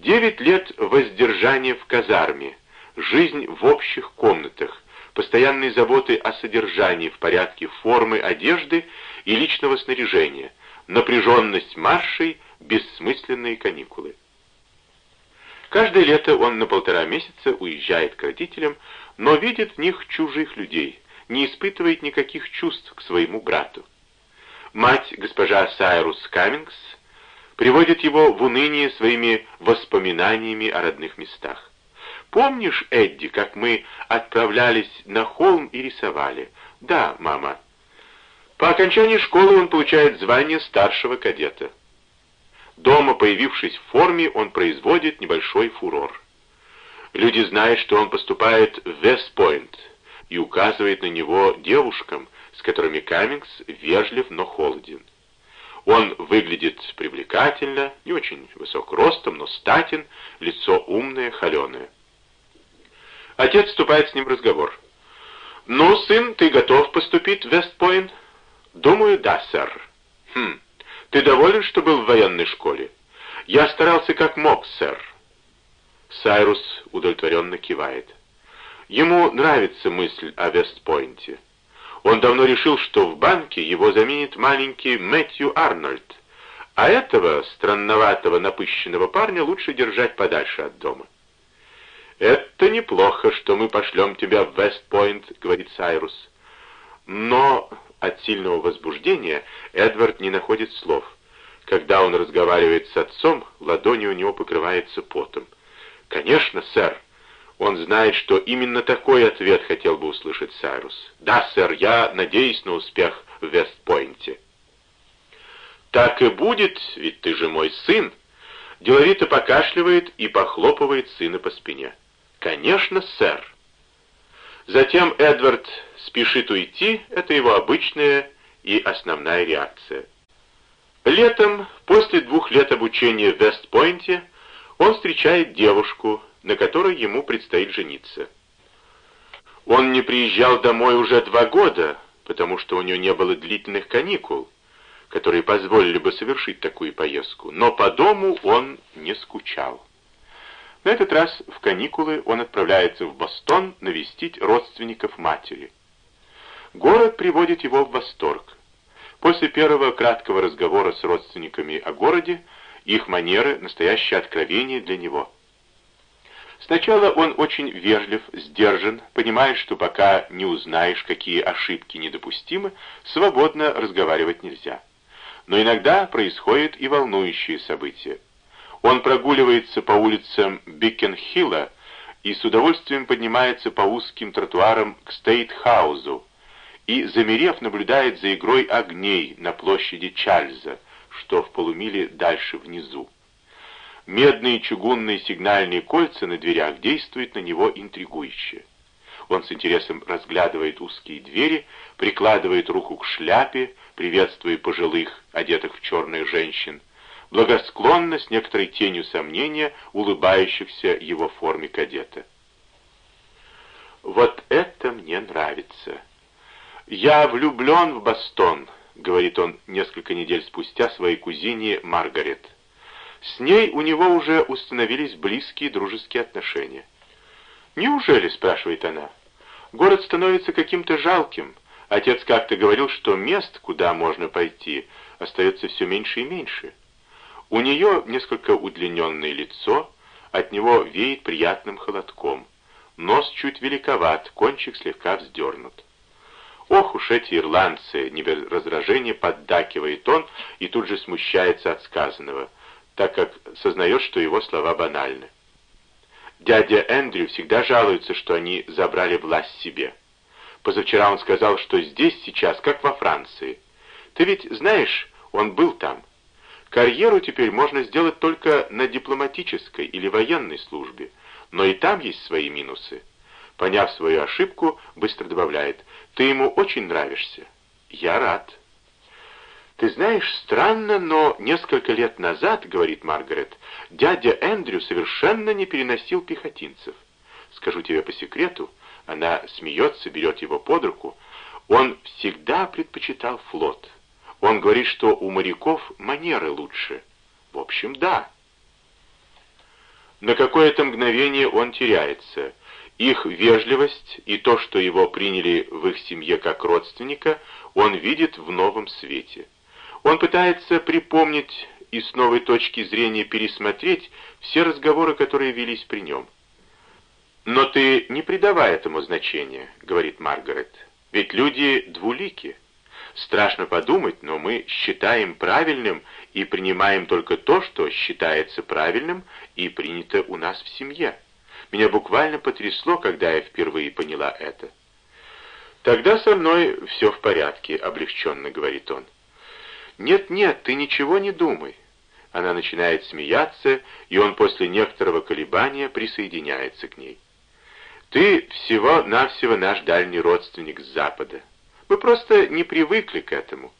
Девять лет воздержания в казарме, жизнь в общих комнатах, постоянные заботы о содержании в порядке формы, одежды и личного снаряжения, напряженность маршей, бессмысленные каникулы. Каждое лето он на полтора месяца уезжает к родителям, но видит в них чужих людей, не испытывает никаких чувств к своему брату. Мать, госпожа Сайрус Каммингс, приводит его в уныние своими воспоминаниями о родных местах. «Помнишь, Эдди, как мы отправлялись на холм и рисовали?» «Да, мама». По окончании школы он получает звание старшего кадета. Дома, появившись в форме, он производит небольшой фурор. Люди знают, что он поступает в Вестпойнт и указывает на него девушкам, с которыми Каммингс вежлив, но холоден. Он выглядит привлекательно, не очень высок ростом, но статен, лицо умное, холеное. Отец вступает с ним в разговор. «Ну, сын, ты готов поступить в Вестпойнт?» «Думаю, да, сэр». «Хм, ты доволен, что был в военной школе? Я старался как мог, сэр. Сайрус удовлетворенно кивает. Ему нравится мысль о Вестпойнте. Он давно решил, что в банке его заменит маленький Мэтью Арнольд, а этого странноватого напыщенного парня лучше держать подальше от дома. «Это неплохо, что мы пошлем тебя в Вестпойнт», — говорит Сайрус. «Но от сильного возбуждения Эдвард не находит слов. Когда он разговаривает с отцом, ладони у него покрываются потом. «Конечно, сэр!» Он знает, что именно такой ответ хотел бы услышать Сайрус. «Да, сэр, я надеюсь на успех в Вестпойнте». «Так и будет, ведь ты же мой сын!» Деловито покашливает и похлопывает сына по спине. «Конечно, сэр!» Затем Эдвард спешит уйти, это его обычная и основная реакция. Летом, после двух лет обучения в Вестпойнте, он встречает девушку, на которой ему предстоит жениться. Он не приезжал домой уже два года, потому что у него не было длительных каникул, которые позволили бы совершить такую поездку, но по дому он не скучал. На этот раз в каникулы он отправляется в Бостон навестить родственников матери. Город приводит его в восторг. После первого краткого разговора с родственниками о городе, их манеры — настоящее откровение для него. Сначала он очень вежлив, сдержан, понимает, что пока не узнаешь, какие ошибки недопустимы, свободно разговаривать нельзя. Но иногда происходят и волнующие события. Он прогуливается по улицам Бикенхилла и с удовольствием поднимается по узким тротуарам к Стейт-хаузу и, замерев, наблюдает за игрой огней на площади Чарльза, что в полумиле дальше внизу. Медные чугунные сигнальные кольца на дверях действуют на него интригующе. Он с интересом разглядывает узкие двери, прикладывает руку к шляпе, приветствуя пожилых, одетых в черных женщин, благосклонно, с некоторой тенью сомнения, улыбающихся его форме кадета. «Вот это мне нравится. Я влюблен в Бастон», — говорит он несколько недель спустя своей кузине Маргарет. С ней у него уже установились близкие дружеские отношения. «Неужели?» — спрашивает она. «Город становится каким-то жалким. Отец как-то говорил, что мест, куда можно пойти, остается все меньше и меньше». У нее несколько удлиненное лицо, от него веет приятным холодком. Нос чуть великоват, кончик слегка вздернут. Ох уж эти ирландцы, не без раздражения поддакивает он и тут же смущается от сказанного, так как сознает, что его слова банальны. Дядя Эндрю всегда жалуется, что они забрали власть себе. Позавчера он сказал, что здесь сейчас, как во Франции. Ты ведь знаешь, он был там. Карьеру теперь можно сделать только на дипломатической или военной службе, но и там есть свои минусы. Поняв свою ошибку, быстро добавляет, «Ты ему очень нравишься». «Я рад». «Ты знаешь, странно, но несколько лет назад, — говорит Маргарет, — дядя Эндрю совершенно не переносил пехотинцев. Скажу тебе по секрету, она смеется, берет его под руку, он всегда предпочитал флот». Он говорит, что у моряков манеры лучше. В общем, да. На какое-то мгновение он теряется. Их вежливость и то, что его приняли в их семье как родственника, он видит в новом свете. Он пытается припомнить и с новой точки зрения пересмотреть все разговоры, которые велись при нем. «Но ты не придавай этому значения», — говорит Маргарет. «Ведь люди двулики. Страшно подумать, но мы считаем правильным и принимаем только то, что считается правильным и принято у нас в семье. Меня буквально потрясло, когда я впервые поняла это». «Тогда со мной все в порядке», — облегченно говорит он. «Нет-нет, ты ничего не думай». Она начинает смеяться, и он после некоторого колебания присоединяется к ней. «Ты всего-навсего наш дальний родственник с Запада. Мы просто не привыкли к этому».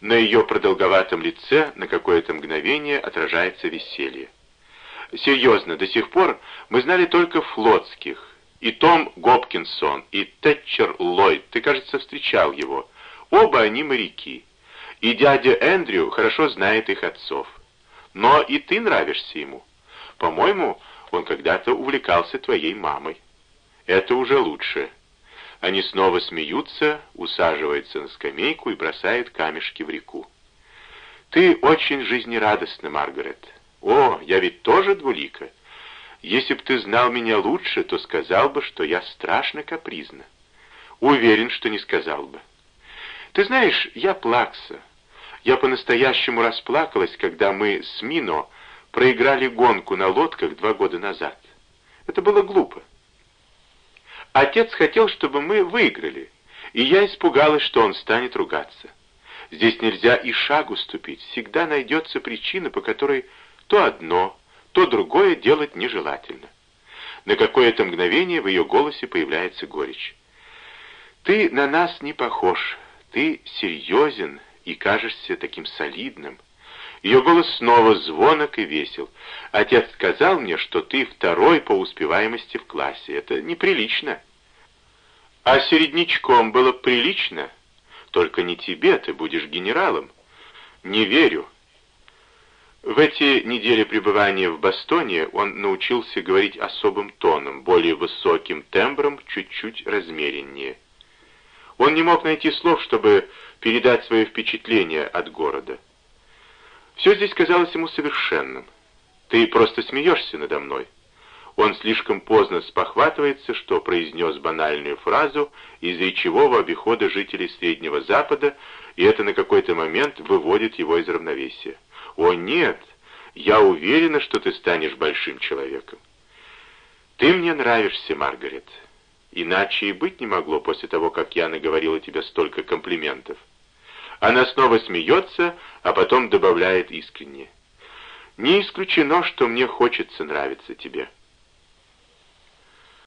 На ее продолговатом лице на какое-то мгновение отражается веселье. «Серьезно, до сих пор мы знали только флотских, и Том Гопкинсон, и Тэтчер Ллойд, ты, кажется, встречал его. Оба они моряки. И дядя Эндрю хорошо знает их отцов. Но и ты нравишься ему. По-моему, он когда-то увлекался твоей мамой. Это уже лучше. Они снова смеются, усаживаются на скамейку и бросают камешки в реку. Ты очень жизнерадостна, Маргарет. О, я ведь тоже двулика. Если б ты знал меня лучше, то сказал бы, что я страшно капризна. Уверен, что не сказал бы. Ты знаешь, я плакса. Я по-настоящему расплакалась, когда мы с Мино проиграли гонку на лодках два года назад. Это было глупо. Отец хотел, чтобы мы выиграли, и я испугалась, что он станет ругаться. Здесь нельзя и шагу ступить, всегда найдется причина, по которой то одно, то другое делать нежелательно. На какое-то мгновение в ее голосе появляется горечь. «Ты на нас не похож, ты серьезен и кажешься таким солидным». Ее голос снова звонок и весел. «Отец сказал мне, что ты второй по успеваемости в классе. Это неприлично». «А середнячком было прилично? Только не тебе, ты будешь генералом». «Не верю. В эти недели пребывания в Бастоне он научился говорить особым тоном, более высоким тембром, чуть-чуть размереннее. Он не мог найти слов, чтобы передать свое впечатление от города. Все здесь казалось ему совершенным. Ты просто смеешься надо мной. Он слишком поздно спохватывается, что произнес банальную фразу из речевого обихода жителей Среднего Запада, и это на какой-то момент выводит его из равновесия. «О, нет! Я уверена, что ты станешь большим человеком. Ты мне нравишься, Маргарет. Иначе и быть не могло после того, как я наговорила тебе столько комплиментов». Она снова смеется, а потом добавляет искренне. «Не исключено, что мне хочется нравиться тебе».